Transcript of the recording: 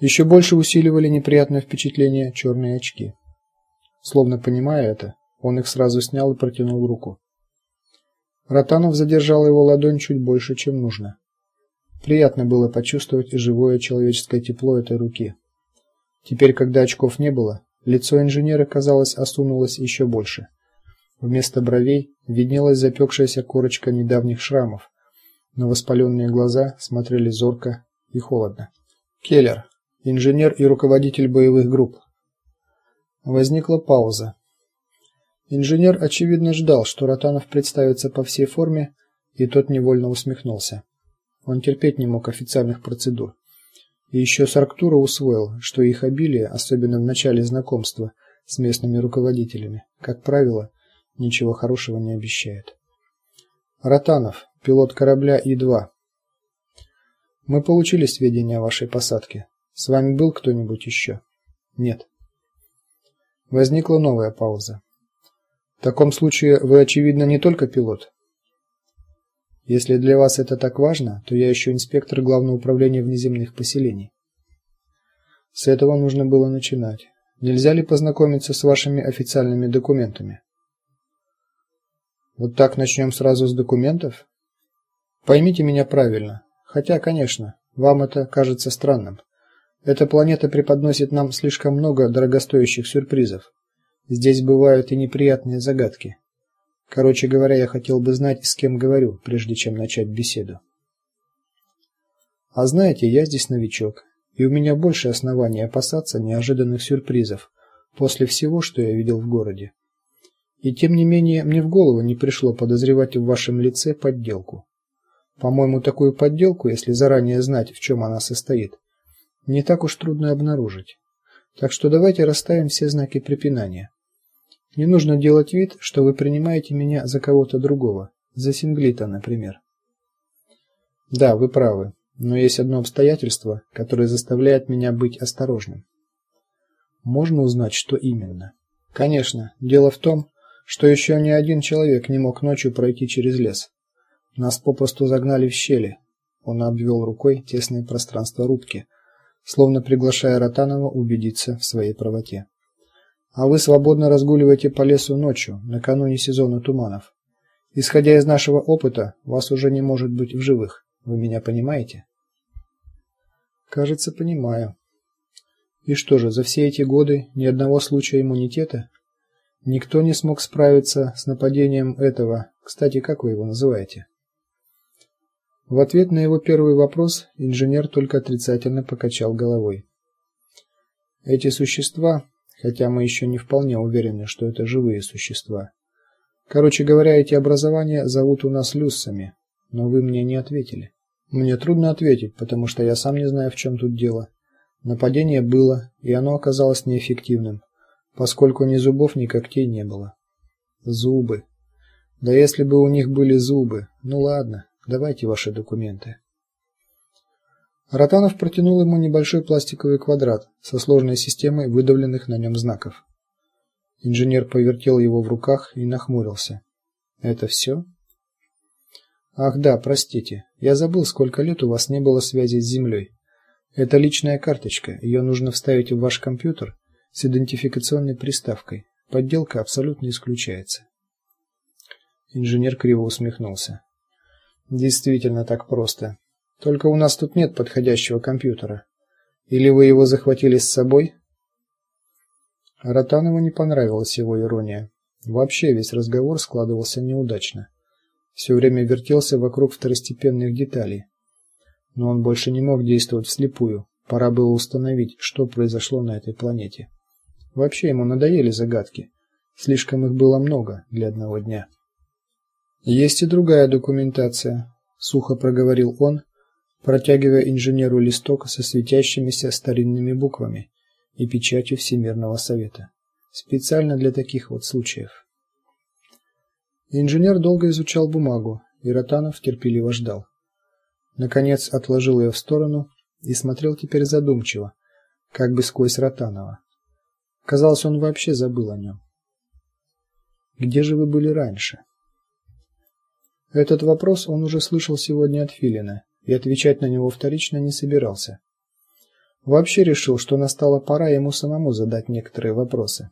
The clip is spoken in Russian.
Еще больше усиливали неприятное впечатление черные очки. Словно понимая это, он их сразу снял и протянул руку. Ротанов задержал его ладонь чуть больше, чем нужно. Приятно было почувствовать живое человеческое тепло этой руки. Теперь, когда очков не было, лицо инженера, казалось, осунулось еще больше. Вместо бровей виднелась запекшаяся корочка недавних шрамов, но воспаленные глаза смотрели зорко и холодно. Келлер, инженер и руководитель боевых групп. Возникла пауза. Инженер очевидно ждал, что Ротанов представится по всей форме, и тот невольно усмехнулся. Он терпеть не мог официальных процедур. И еще с Арктура усвоил, что их обилие, особенно в начале знакомства с местными руководителями, как правило, ничего хорошего не обещает. Ротанов, пилот корабля И-2. Мы получили сведения о вашей посадке. С вами был кто-нибудь еще? Нет. Возникла новая пауза. В таком случае вы очевидно не только пилот. Если для вас это так важно, то я еще инспектор Главного управления внеземных поселений. С этого нужно было начинать. Нельзя ли познакомиться с вашими официальными документами? Вот так начнем сразу с документов? Поймите меня правильно. Хотя, конечно, вам это кажется странным. Эта планета преподносит нам слишком много дорогостоящих сюрпризов. Здесь бывают и неприятные загадки. Короче говоря, я хотел бы знать, с кем говорю, прежде чем начать беседу. А знаете, я здесь новичок, и у меня больше оснований опасаться неожиданных сюрпризов после всего, что я видел в городе. И тем не менее, мне в голову не пришло подозревать в вашем лице подделку. По-моему, такую подделку, если заранее знать, в чем она состоит, не так уж трудно обнаружить. Так что давайте расставим все знаки препинания. Не нужно делать вид, что вы принимаете меня за кого-то другого, за Синглита, например. Да, вы правы, но есть одно обстоятельство, которое заставляет меня быть осторожным. Можно узнать, что именно? Конечно, дело в том, что еще ни один человек не мог ночью пройти через лес. Нас попросту загнали в щели. Он обвел рукой тесное пространство рубки, словно приглашая Ротанова убедиться в своей правоте. А вы свободно разгуливаете по лесу ночью, накануне сезона туманов. Исходя из нашего опыта, вас уже не может быть в живых. Вы меня понимаете? Кажется, понимаю. И что же, за все эти годы ни одного случая иммунитета? Никто не смог справиться с нападением этого. Кстати, как вы его называете? В ответ на его первый вопрос инженер только отрицательно покачал головой. Эти существа хотя мы еще не вполне уверены, что это живые существа. Короче говоря, эти образования зовут у нас люссами, но вы мне не ответили. Мне трудно ответить, потому что я сам не знаю, в чем тут дело. Нападение было, и оно оказалось неэффективным, поскольку ни зубов, ни когтей не было. Зубы. Да если бы у них были зубы. Ну ладно, давайте ваши документы. Ротанов протянул ему небольшой пластиковый квадрат со сложной системой выдавленных на нем знаков. Инженер повертел его в руках и нахмурился. Это все? Ах да, простите. Я забыл, сколько лет у вас не было связи с землей. Это личная карточка. Ее нужно вставить в ваш компьютер с идентификационной приставкой. Подделка абсолютно исключается. Инженер криво усмехнулся. Действительно так просто. Только у нас тут нет подходящего компьютера. Или вы его захватили с собой? Ротанову не понравилась его ирония. Вообще весь разговор складывался неудачно. Все время вертелся вокруг второстепенных деталей. Но он больше не мог действовать вслепую. Пора было установить, что произошло на этой планете. Вообще ему надоели загадки. Слишком их было много для одного дня. Есть и другая документация, сухо проговорил он, протягивая инженеру листок со светящимися старинными буквами и печатью Всемирного совета, специально для таких вот случаев. Инженер долго изучал бумагу, и Ротанов терпеливо ждал. Наконец отложил ее в сторону и смотрел теперь задумчиво, как бы сквозь Ротанова. Казалось, он вообще забыл о нем. Где же вы были раньше? Этот вопрос он уже слышал сегодня от Филина и отвечать на него вторично не собирался. Вообще решил, что настала пора ему самому задать некоторые вопросы.